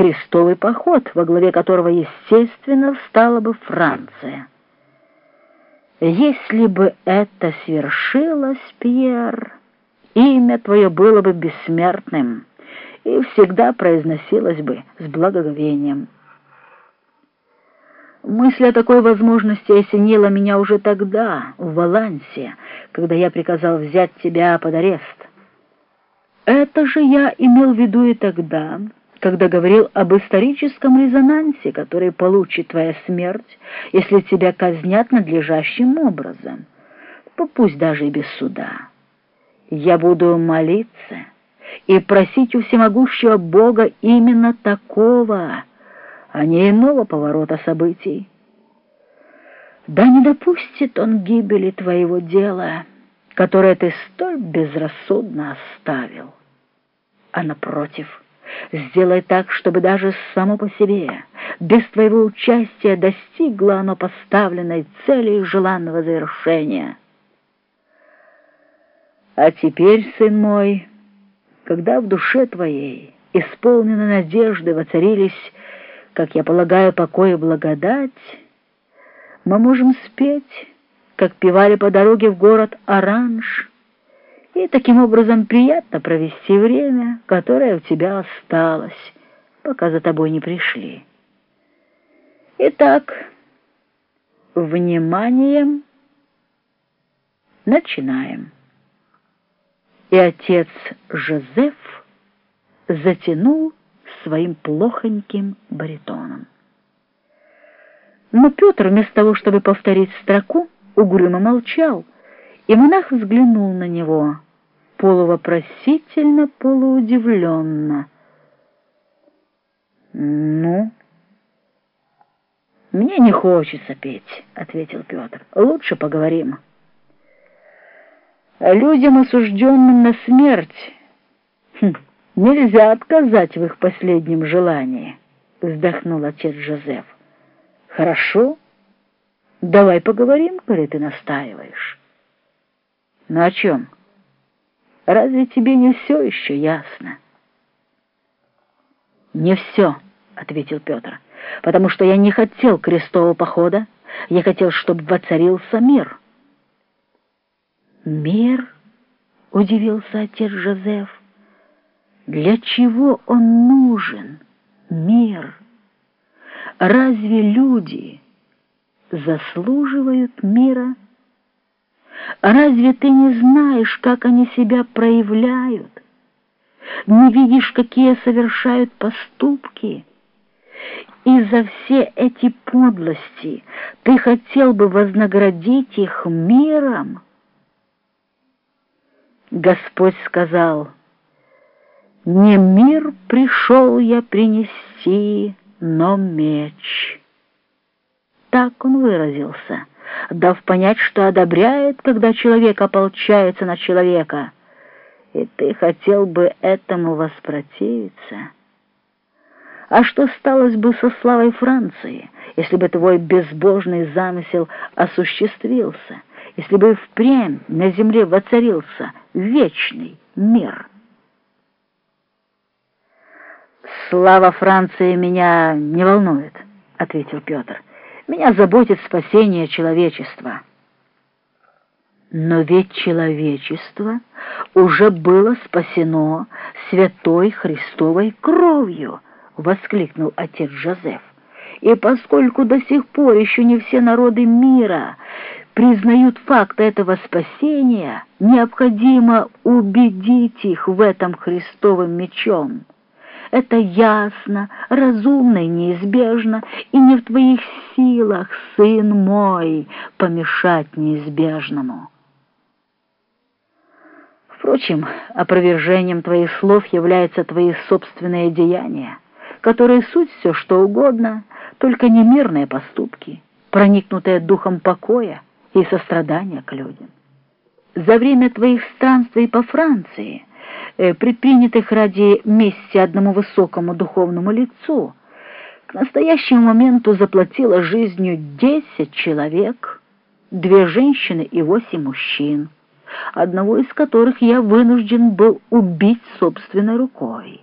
крестовый поход, во главе которого, естественно, встала бы Франция. Если бы это свершилось, Пьер, имя твое было бы бессмертным и всегда произносилось бы с благоговением. Мысль о такой возможности осенила меня уже тогда, в Валансе, когда я приказал взять тебя под арест. Это же я имел в виду и тогда, когда говорил об историческом резонансе, который получит твоя смерть, если тебя казнят надлежащим образом, пусть даже и без суда. Я буду молиться и просить у всемогущего Бога именно такого, а не иного поворота событий. Да не допустит он гибели твоего дела, которое ты столь безрассудно оставил а напротив, сделай так, чтобы даже само по себе, без твоего участия, достигло оно поставленной цели желанного завершения. А теперь, сын мой, когда в душе твоей, исполнены надежды, воцарились, как я полагаю, покой и благодать, мы можем спеть, как певали по дороге в город Оранж, и таким образом приятно провести время, которое у тебя осталось, пока за тобой не пришли. Итак, вниманием начинаем. И отец Жозеф затянул своим плохоньким баритоном. Но Петр, вместо того, чтобы повторить строку, угрюмо молчал, и монах взглянул на него полувопросительно, полуудивленно. «Ну?» «Мне не хочется петь», — ответил Петр. «Лучше поговорим». «Людям, осужденным на смерть, хм, нельзя отказать в их последнем желании», — вздохнул отец Жозеф. «Хорошо, давай поговорим, коли ты настаиваешь». «Ну о чем? Разве тебе не все еще ясно?» «Не все», — ответил Петр, — «потому что я не хотел крестового похода, я хотел, чтобы воцарился мир». «Мир?» — удивился отец Жозеф. «Для чего он нужен, мир? Разве люди заслуживают мира?» Разве ты не знаешь, как они себя проявляют? Не видишь, какие совершают поступки? И за все эти подлости ты хотел бы вознаградить их миром? Господь сказал, «Не мир пришел я принести, но меч». Так он выразился дав понять, что одобряет, когда человек ополчается на человека. И ты хотел бы этому воспротивиться? А что сталось бы со славой Франции, если бы твой безбожный замысел осуществился, если бы впрямь на земле воцарился вечный мир? «Слава Франции меня не волнует», — ответил Петр. Меня заботит спасение человечества. Но ведь человечество уже было спасено святой Христовой кровью, воскликнул отец Жозеф. И поскольку до сих пор еще не все народы мира признают факт этого спасения, необходимо убедить их в этом Христовым мечом. Это ясно, разумно и неизбежно, и не в твоих силах, сын мой, помешать неизбежному. Впрочем, опровержением твоих слов являются твои собственные деяния, которые суть все что угодно, только не мирные поступки, проникнутые духом покоя и сострадания к людям. За время твоих странствий по Франции — предпринятых ради мести одному высокому духовному лицу, к настоящему моменту заплатила жизнью десять человек, две женщины и восемь мужчин, одного из которых я вынужден был убить собственной рукой.